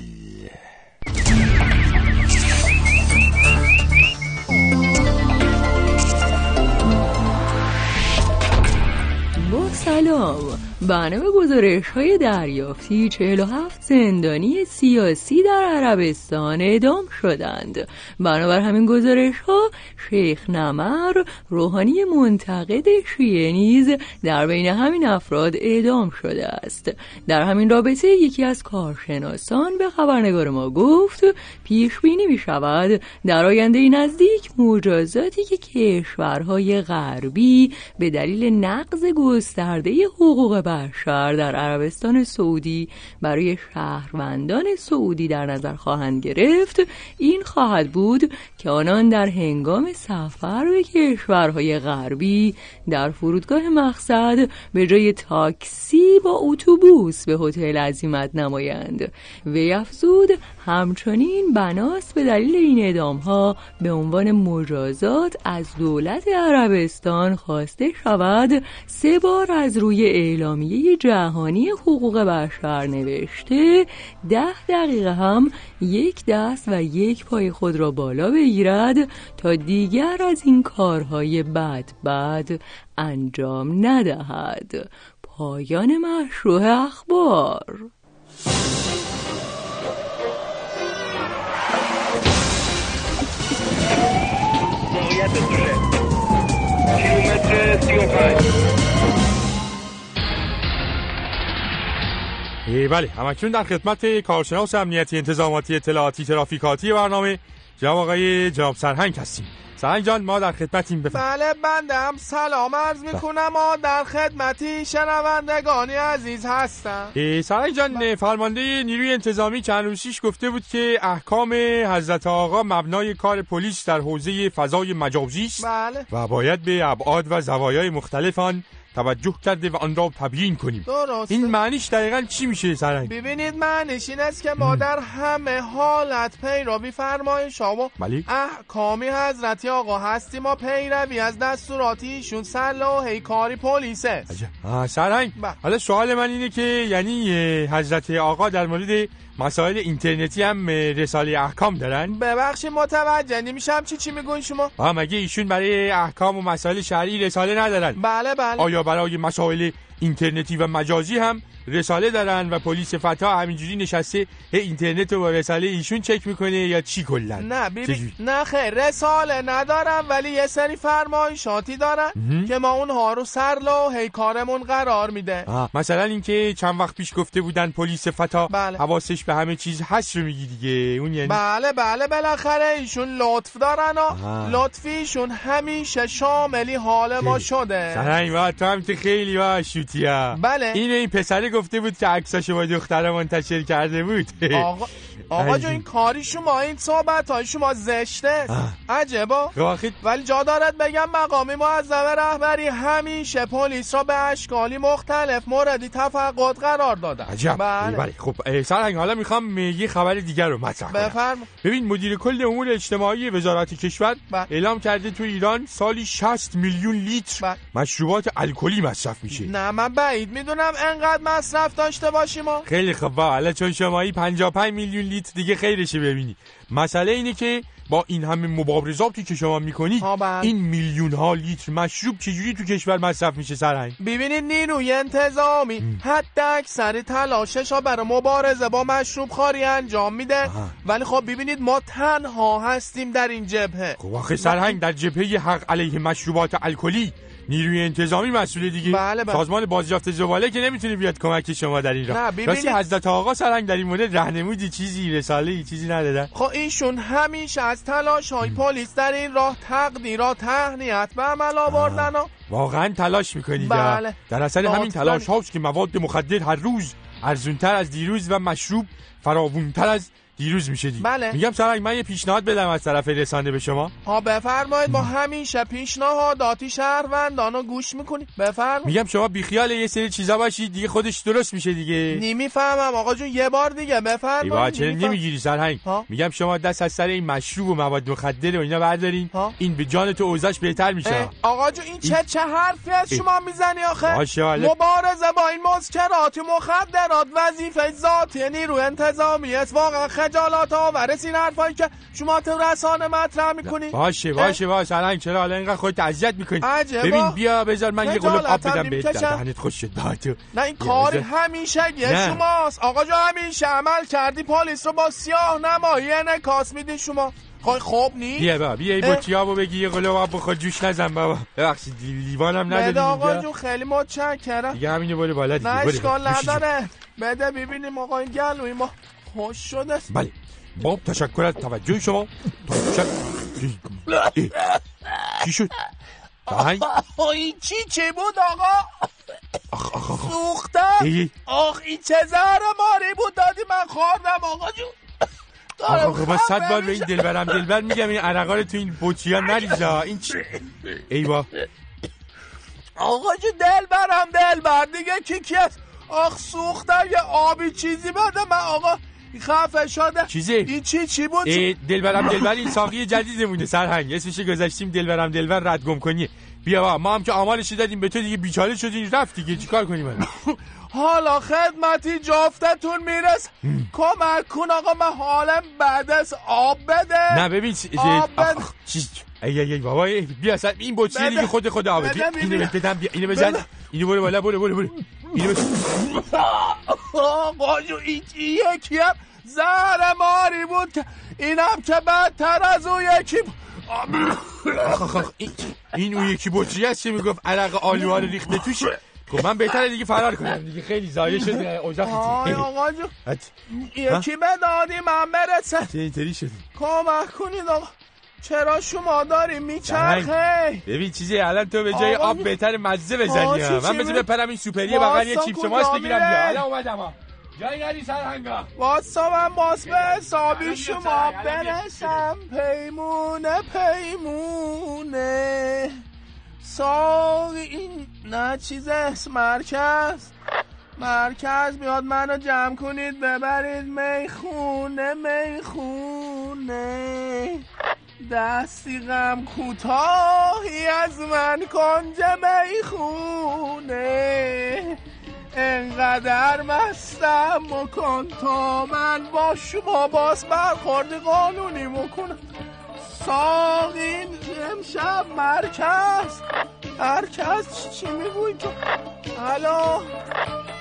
سلام. برنامه گزارش های دریافتی 47 زندانی سیاسی در عربستان اعدام شدند. بنابر همین گزارش ها شیخ نمر روحانی منتقد شیعه نیز در بین همین افراد اعدام شده است. در همین رابطه یکی از کارشناسان به خبرنگار ما گفت پیش بینی می شود در آینده نزدیک مجازاتی که کشورهای غربی به دلیل نقض گسترده حقوق بشر در عربستان سعودی برای شهروندان سعودی در نظر خواهند گرفت. این خواهد بود که آنان در هنگام سفر به کشورهای غربی در فرودگاه مقصد به جای تاکسی با اتوبوس به هتل عزیمت نمایند. وی افزود همچنین بناس به دلیل این اعدام ها به عنوان مجازات از دولت عربستان خواسته شود سه بار از روی اعلامیه جهانی حقوق بشر نوشته ده دقیقه هم یک دست و یک پای خود را بالا بگیرد تا دیگر از این کارهای بد بد انجام ندهد. پایان مشروع اخبار. کیلومتر سی بله همکنون در خدمت کارشناس امنیتی انتظاماتی اطلاعاتی ترافیکاتی برنامه جناب آقای جناب سرهنگ هستیم سرهنگ جان ما در خدمتیم بفرم. بله بندم. سلام عرض می‌کنم ما در خدمتی شنوندگانی عزیز هستم. سرهنگ جان فرمانده نیروی انتظامی چند گفته بود که احکام حضرت آقا مبنای کار پلیس در حوزه فضای مجازی است بله. و باید به ابعاد و زوایای مختلف آن توجه کرده و آن را تبیین کنیم. درسته. این معنیش دقیقا چی میشه سرنگ؟ ببینید معنیش این است که ما در همه حالت پیروی فرمایش و بله. احکامی حضرتی آقا هستیم. ما پیروی از دستوراتی ایشون صلاح کاری پلیسه سرنگ. بله. حالا سوال من اینه که یعنی حضرت آقا در مورد مسائل اینترنتی هم رساله احکام دارن؟ ببخشید متوجه نمیشم. چی چی میگون شما؟ مگه ایشون برای احکام و مسائل شرعی رساله ندارن؟ بله بله. آیا برای مسائل اینترنتی و مجازی هم رساله دارن و پلیس فتا همینجوری نشسته اینترنت رو با رساله ایشون چک می‌کنه یا چی کلا؟ نه ببین نه خیر رساله ندارم ولی یه سری فرمایشاتی دارن که ما اونها رو سر هی کارمون قرار میده. مثلا اینکه چند وقت پیش گفته بودن پلیس فتا بله. حواسش به همه چیز هست رو میگی دیگه اون یعنی؟ بله بله بالاخره ایشون لطف دارن و لطفیشون همیشه شاملی حال ما شده. سرنگ تو هم خیلی با شوتیا بله. اینه این پسره گفته بود که عکساشو با دختره منتشر کرده بود. آقا آقا جو این کاری شما این صحبت های شما زشته. عجبا. ولی جا دارد بگم مقامی معظم رهبری همیشه پلیس را به اشکالی مختلف موردی تفقد قرار دادن. عجب. بله, بله. خب سرهنگ حالا می‌خوام یه خبر دیگر رو مطرح بفرم ببین مدیر کل امور اجتماعی وزارت کشور بله. اعلام کرده تو ایران سالی 60 میلیون لیتر بله. مشروبات الکلی مصرف میشه. نه من بعید می‌دونم انقدر مصرف داشته باشیم خیلی خوب. حالا چون شمایی 55 میلیون لیتر دیگه خیرشه ببینی. مسئله اینه که با این همه مبارزاتی که شما می‌کنید بله. این میلیون ها لیتر مشروب چجوری تو کشور مصرف میشه سرهنگ؟ ببینید نیروی انتظامی. حد اکثر تلاشش ها برای مبارزه با مشروب خاری انجام میده. ولی خب ببینید ما تنها هستیم در این جبهه. خب آخه سرهنگ در جبهه حق علیه مشروبات الکلی. نیروی انتظامی مسئول دیگه. بله بله. سازمان بازیافت زباله که نمی‌تونه بیاد کمک شما در این نه، راه ببینید- راستی حضرت آقا سرهنگ در این مورد راهنمودی چیزی رساله چیزی ندادن. خب ایشون همیشه از تلاش های پلیس در این راه تقدیرات تهنیت به عمل آوردن و واقعا تلاش می‌کنید. بله. در اثر همین. تلاش هاست که مواد مخدر هر روز ارزونتر از دیروز و مشروب فراوونتر از دیروز میشه دیگه بله. میگم سرنگ من یه پیشنهاد بدم از طرف رسانه به شما. ها بفرمایید ما همیشه پیشنهاداتی شهروندان رو گوش می‌کنیم بفرمایید. میگم شما بیخیال یه سری چیزا باشید دیگه خودش درست میشه دیگه. نمی‌فهمم آقا جون یه بار دیگه بفرمایید. چرا. نمی‌گیری سرهنگ؟ ها؟ میگم شما دست از سر این مشروب و مواد مخدر و اینا بردارین. این به جان تو اوضاعش بهتر میشه. آقا جون این چه چه حرفی از. شما می‌زنی آخه؟ ماشاءالله. مبارزه با این مسکرات مخدرات وظیفه ذاتی نیرو انتظامی است واقعا خجالات آور است این حرفایی که شما تو رسانه مطرح می‌کنی. باشه باشه باشه. سرهنگ چرا؟ حالا اینقدر خودت اذیت می‌کنی. ببین بیا بذار من یه قلوب آب بدم بهت. دهنت خوش شد. تو. نه این کار. همیشه. شماست. آقا جو همیشه عمل کردی. پلیس رو با سیاه نمایی انکاس میدی شما. خب خوب نی بیا بابا بیا این آبو بگی یه قلوب آب بخور جوش نزن بابا. ببخشید لی- لیوانم بده نداریم آقا جون خیلی متشکرم. دیگه همینو بالا دیگه نه اشکال. نداره. بده ببینیم آقا این گلوی ما. خوش شده بله. با تشکر از توجه شما. چی شد؟ این چی چی بود آقا؟ سوختم. ای. آخ این چه زهر ماری بود دادی؟ من خوردم آقا جون. آقا خب من خفه صد بار به این. دلبرم دلبر میگم. این عرقا رو تو این بطری نریزا این چی؟ ای با. آقا جون دل برم دل بر دیگه کی کی است آخ سوختم. یه آبی چیزی بده. من آقا خفه شده چیزی؟ این چی چی بود دلبرم دلبر این ساقی جدیدمونه سرهنگ اسمش گذاشتیم دلبرم دلبر رد گم کنی بیا با ما هم که آمالش دادیم به تو دیگه بیچاره شدی رفت دیگه چیکار کنیم؟ حالا خدمتی جافتتون میرس کمک کن آقا من حالم بعد از آب بده نه ببین آب بده. ای ای ای بابا ای، بیا اصلا این بطری بده. دیگه خود خود آبه اینو بدم بیا اینو بزن. اینو برو بالا برو برو برو اینو بزن آقا جو این یکی هم زهر ماری بود که اینم که بدتر از اون یکی بود. آخ، آخ، آخ، این- اون یکی بطری هست که می‌گفت عرق آلوها رو ریخته توش خب من بهتره دیگه فرار کنم. دیگه خیلی زایه شد خیلی آقا جو. یکی به دادی من برسه چه اینطوری شد؟ کمک کنید آقا. چرا شما داری میچرخه ببین چیزی الان تو به جای آب بهتر مزه بزنی من بذار بپرم این سوپری بغل یه کجا ماست بگیرم؟ بیا. حالا اومدم ها. جایی نری سرهنگا. واسا من باز به حسابی الان شما الان. برسم پیمونه پیمونه. ساقی این نه چیز است مرکز. مرکز میاد منو جمع کنید ببرید می‌خونه می‌خونه. دستی غم کوتاهی از من کنج می‌خونه. انقدر مستم مکن تا من با شما باز برخوردی قانونی مکنم ساقین امشب مرکز. مرکز چی- میگوی تو؟ الو؟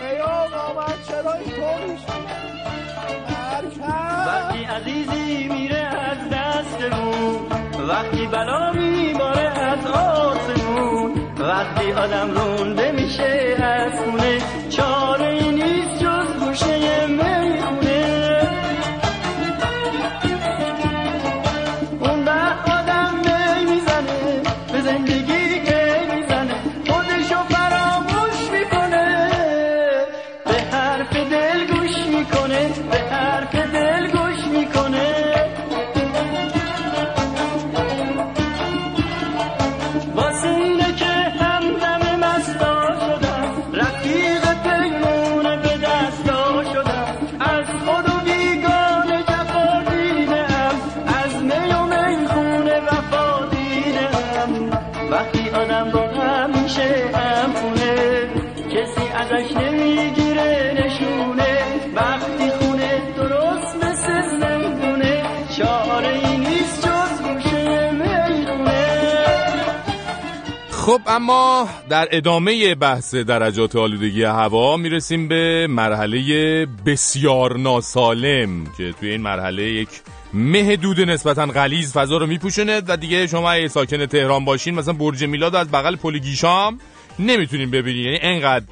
ای آقا من چرا اینطوری شد مرکز. وقتی عزیزی میره وقتی بلا میباره از آسمون وقتی آدم رونده میشه از خونه. خب اما در ادامه بحث درجات آلودگی هوا می‌رسیم به مرحله بسیار ناسالم که توی این مرحله یک مه دود نسبتا غلیظ فضا رو میپوشونه و دیگه شما اگه ساکن تهران باشین مثلا برج میلاد از بغل پل گیشام نمی‌تونین ببینین. یعنی انقدر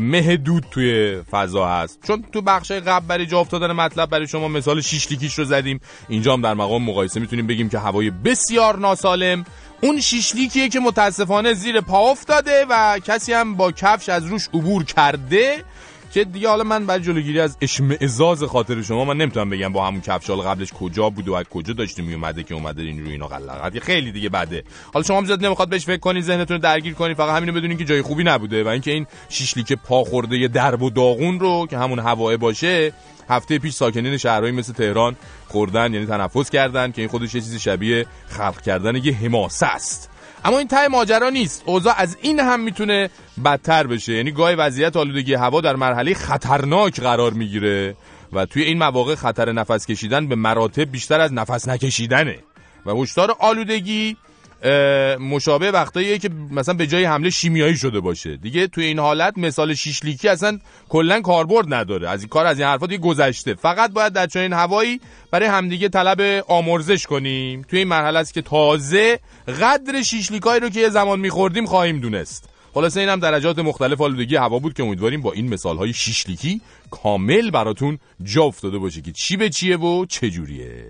مه دود توی فضا هست. چون تو بخش قبل برای جا افتادن مطلب برای شما مثال شیشلیکیش رو زدیم. اینجا هم در مقام مقایسه می‌تونیم بگیم که هوای بسیار ناسالم. اون شیشلیکیه که متاسفانه زیر پا افتاده و کسی هم با کفش از روش عبور کرده. که دیگه حالا من برای جلوگیری از اشمئزاز خاطر شما من نمی‌تونم بگم با همون کفش حالا قبلش کجا بود و از کجا داشته میومده که اومده این روی اینا قلقت خیلی دیگه بده حالا شما زیاد نمی‌خواد بهش فکر کنید ذهنتون رو درگیر کنید فقط همینو بدونین که جای خوبی نبوده و اینکه این شیشلیک پا خورده یه درب و داغون رو که همون هواه باشه هفته پیش ساکنین شهرهایی مثل تهران خوردن یعنی تنفس کردن که این خودش یه چیز شبیه خلق کردن یه حماسه است اما این ته ماجرا نیست. اوضاع از این هم می‌تونه بدتر بشه. یعنی گاهی وضعیت آلودگی هوا در مرحله خطرناک قرار می‌گیره و توی این مواقع خطر نفس کشیدن به مراتب بیشتر از نفس نکشیدنه. و هشدار آلودگی مشابه وقتاییه که مثلا به جای حمله شیمیایی شده باشه. دیگه توی این حالت مثال شیشلیکی اصلا کلا کاربرد نداره. از این کار از این حرفا دیگه گذشته. فقط باید در چنین هوایی برای همدیگه طلب آمرزش کنیم. توی این مرحله است که تازه قدر شیشلیکایی رو که یه زمان میخوردیم خواهیم دونست. خلاصه این هم درجات مختلف آلودگی هوا بود که امیدواریم با این مثال های شیشلیکی کامل براتون جا افتاده باشه که چی به چیه و چجوریه.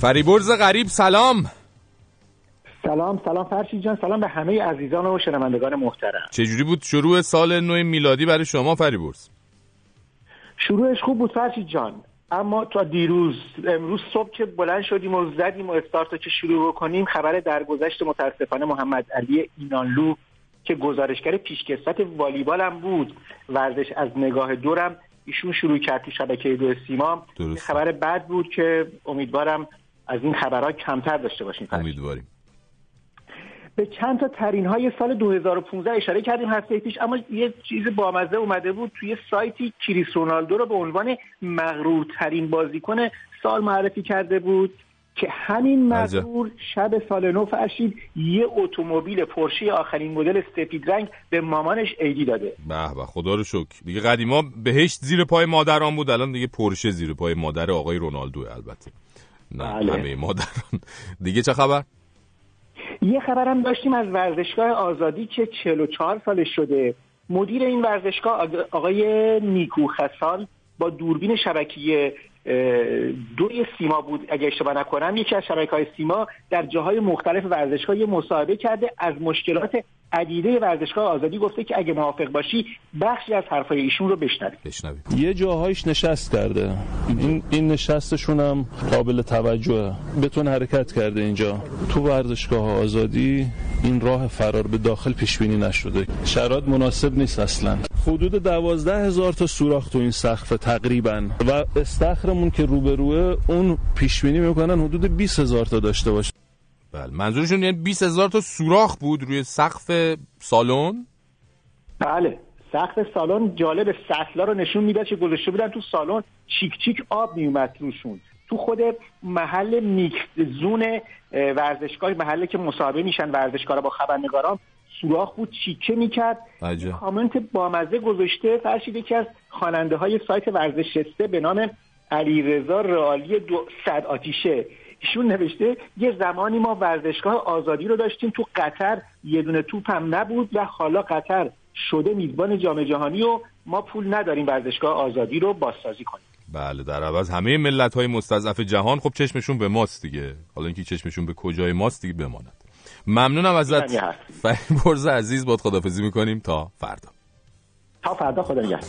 فریبرز غریب سلام. سلام سلام فرشید جان سلام به همه عزیزان و شنوندگان محترم. چجوری بود شروع سال نو میلادی برای شما فریبرز؟ شروعش خوب بود فرشید جان اما تا دیروز امروز صبح که بلند شدیم و زدیم و استارت که شروع کنیم خبر درگذشت متاسفانه محمد علی اینانلو که گزارشگر پیشکسوت والیبال هم بود ورزش از نگاه دورم ایشون شروع کرد تو شبکه دو سیما. خبر بد بود که امیدوارم از این خبرها کمتر داشته باشیم امیدواریم. به چند تا ترین های سال 2015 اشاره کردیم هفته پیش اما یه چیز بامزه اومده بود توی سایتی کریس رونالدو رو به عنوان مغرورترین بازیکن سال معرفی کرده بود که همین مغرور شب سال نو فرشید یه اتومبیل پرشه آخرین مدل سفید رنگ به مامانش ایدی داده. به به خدا رو شکر. دیگه قدیما بهشت زیر پای مادران بود الان دیگه پرشه زیر پای مادر آقای رونالدو البته. نه بله. همه مادران. دیگه چه خبر؟ یه خبرم داشتیم از ورزشگاه آزادی که 44 سالش شده. مدیر این ورزشگاه آقای نیکو خسال با دوربین شبکیه دوی سیما بود. اگه اشتباه نکنم یکی از شبکه های سیما در جاهای مختلف ورزشگاه یه مصاحبه کرده از مشکلات عدیده ورزشگاه آزادی گفته که اگه موافق باشی بخشی از حرفای ایشون رو بشنویم. یه جاهایش نشست کرده. این این نشستشون هم قابل توجهه. بتون حرکت کرده اینجا. تو ورزشگاه آزادی این راه فرار به داخل پیش بینی نشده. شرایط مناسب نیست اصلا. حدود دوازده هزار تا سوراخ تو این سقف تقریبا. و استخرمون که روبروه اون پیش بینی می‌کنن حدود 20 هزار تا داشته باشه. بله. منظورشون یعنی 20 هزار تا سوراخ بود روی سقف سالن؟ بله. سقف سالن جالب سطلا رو نشون می‌داد که گذاشته بودن تو سالن. چیک چیک آب میومد روشون. تو خود محل میکس زون ورزشگاه محله که مصاحبه میشن ورزشکارا با خبرنگاران سوراخ بود چیکه می‌کرد. عجب. کامنت بامزه گذاشته. فرشید یکی از خواننده های سایت ورزش شسته به نام علیرضا رئالی دو صد آتیشه. ایشون نوشته یه زمانی ما ورزشگاه آزادی رو داشتیم تو قطر یه دونه توپ هم نبود و حالا قطر شده میزبان جام جهانی و ما پول نداریم ورزشگاه آزادی رو بازسازی کنیم. بله در عوض همه ملت های مستضعف جهان خب چشمشون به ماست دیگه. حالا اینکه چشمشون به کجای ماست دیگه بماند. ممنونم ازت فریبرز عزیز باد خدافزی می‌کنیم. تا فردا. تا فردا خدا نگهدار.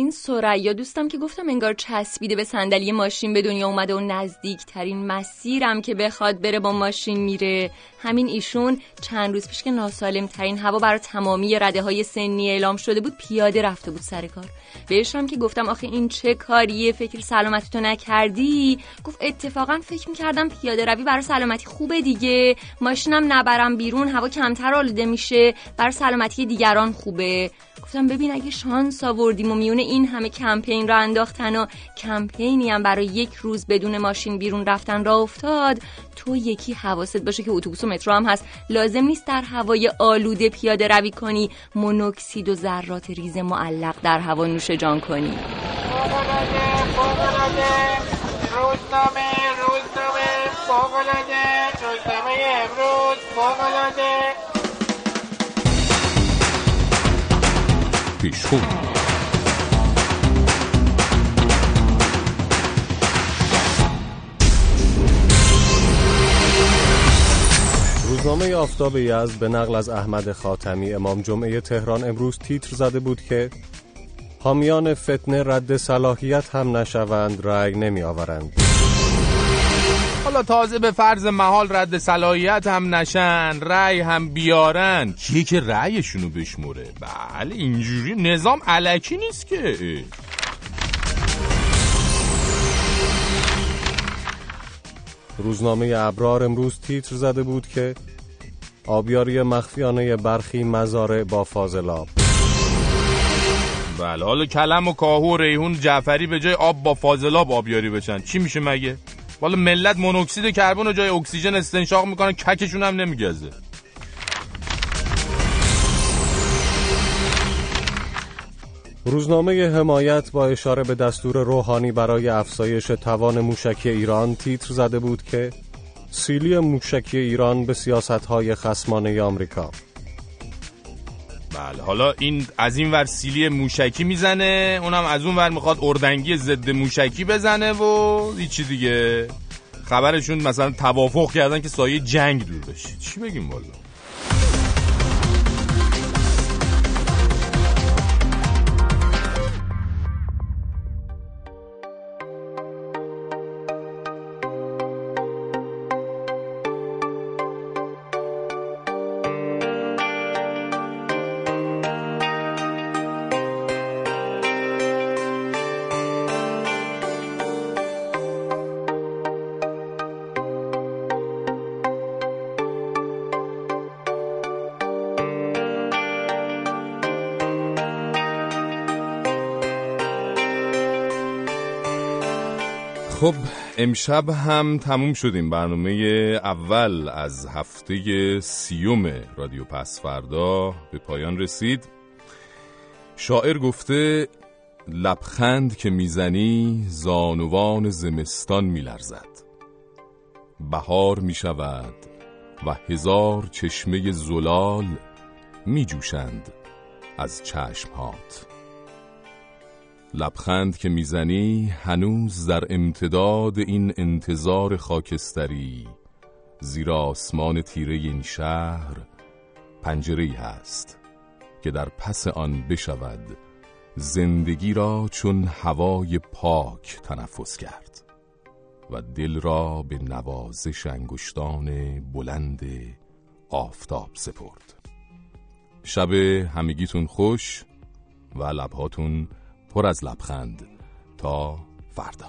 این سریا دوستم که گفتم انگار چسبیده به صندلی ماشین به دنیا اومده و نزدیکترین مسیرم که بخواد بره با ماشین میره. همین ایشون چند روز پیش که ناسالم ترین هوا برای تمامی رده های سنی اعلام شده بود پیاده رفته بود سر کار. بهش هم که گفتم آخه این چه کاریه فکر سلامتی تو نکردی؟ گفت اتفاقا فکر می‌کردم پیاده روی برای سلامتی خوبه دیگه. ماشینم نبرم بیرون هوا کمتر آلوده میشه برای سلامتی دیگران خوبه. گفتم ببین اگه شانس آوردیم و میونه این همه کمپین را انداختن و کمپینی هم برای یک روز بدون ماشین بیرون رفتن را افتاد تو یکی حواست باشه که اتوبوس و مترو هم هست. لازم نیست در هوای آلوده پیاده روی کنی مونوکسید و ذرات ریز معلق در هوا نوش جان کنی. روزنامه روزنامه روزنامه امروز پیشخون. روزنامه آفتاب یزد به نقل از احمد خاتمی امام جمعه تهران امروز تیتر زده بود که حامیان فتنه رد صلاحیت هم نشوند رأی نمی آورند حالا تازه به فرض محال رد صلاحیت هم نشن رأی هم بیارن. کیه که رأیشونو بشموره. بله اینجوری نظام علکی نیست که. روزنامه ابرار امروز تیتر زده بود که آبیاری مخفیانه برخی مزارع با فاضلاب بله حالا کلم و کاهو و ریحون جعفری به جای آب با فاضلاب آبیاری بشن. چی میشه مگه؟ والا ملت مونوکسید کربن و جای اکسیژن استنشاق می‌کنن ککشون هم نمیگزه. روزنامه حمایت با اشاره به دستور روحانی برای افزایش توان موشکی ایران تیتر زده بود که سیلی موشکی ایران به سیاستهای خسمانه آمریکا. بله. حالا این از این ور سیلی موشکی می‌زنه اونم از اون ور می‌خواد اردنگی ضد موشکی بزنه و هیچی دیگه. خبرشون مثلا توافق کردن که سایه جنگ دور بشه. چی بگیم والا؟ امشب هم تموم شدیم برنامه اول از هفته سیوم رادیو پس فردا. به پایان رسید. شاعر گفته لبخند که می‌زنی زانوان زمستان میلرزد. بهار می‌شود و هزار چشمه زلال میجوشند از چشمهات. لبخند که می‌زنی هنوز در امتداد این انتظار خاکستری. زیر آسمان تیره این شهر پنجره هست که در پس آن بشود. زندگی را چون هوای پاک تنفس کرد و دل را به نوازش انگشتان بلند آفتاب سپرد. شب همگیتون خوش و لبهاتون پر از لبخند تا فردا.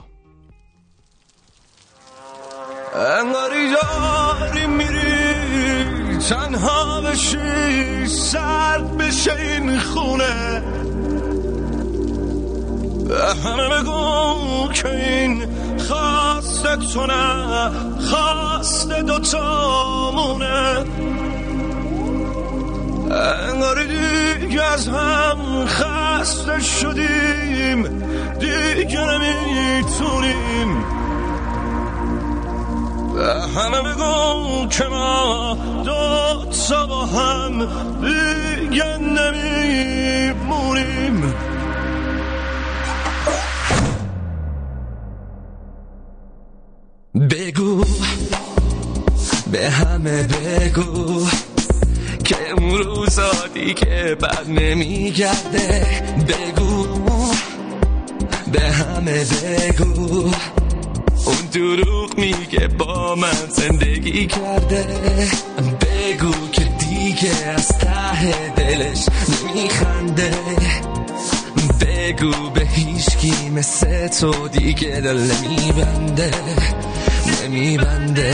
انگاری داری میری تنها بشی سرد بشه این خونه. همه بگو که این خواست تو نه خواست دوتامونه انگاری دیگه از هم خسته شدیم دیگه نمی‌تونیم. به همه بگو که ما دو تا با هم دیگه نمیمونیم. بگو به همه بگو که روزا دیگه بد نمیگرده. بگو. به همه بگو. اون دروغ میگه با من زندگی کرده. بگو که دیگه از ته دلش نمیخنده. بگو به هیچکی مثل تو دیگه دل نمیبنده. نمیبنده.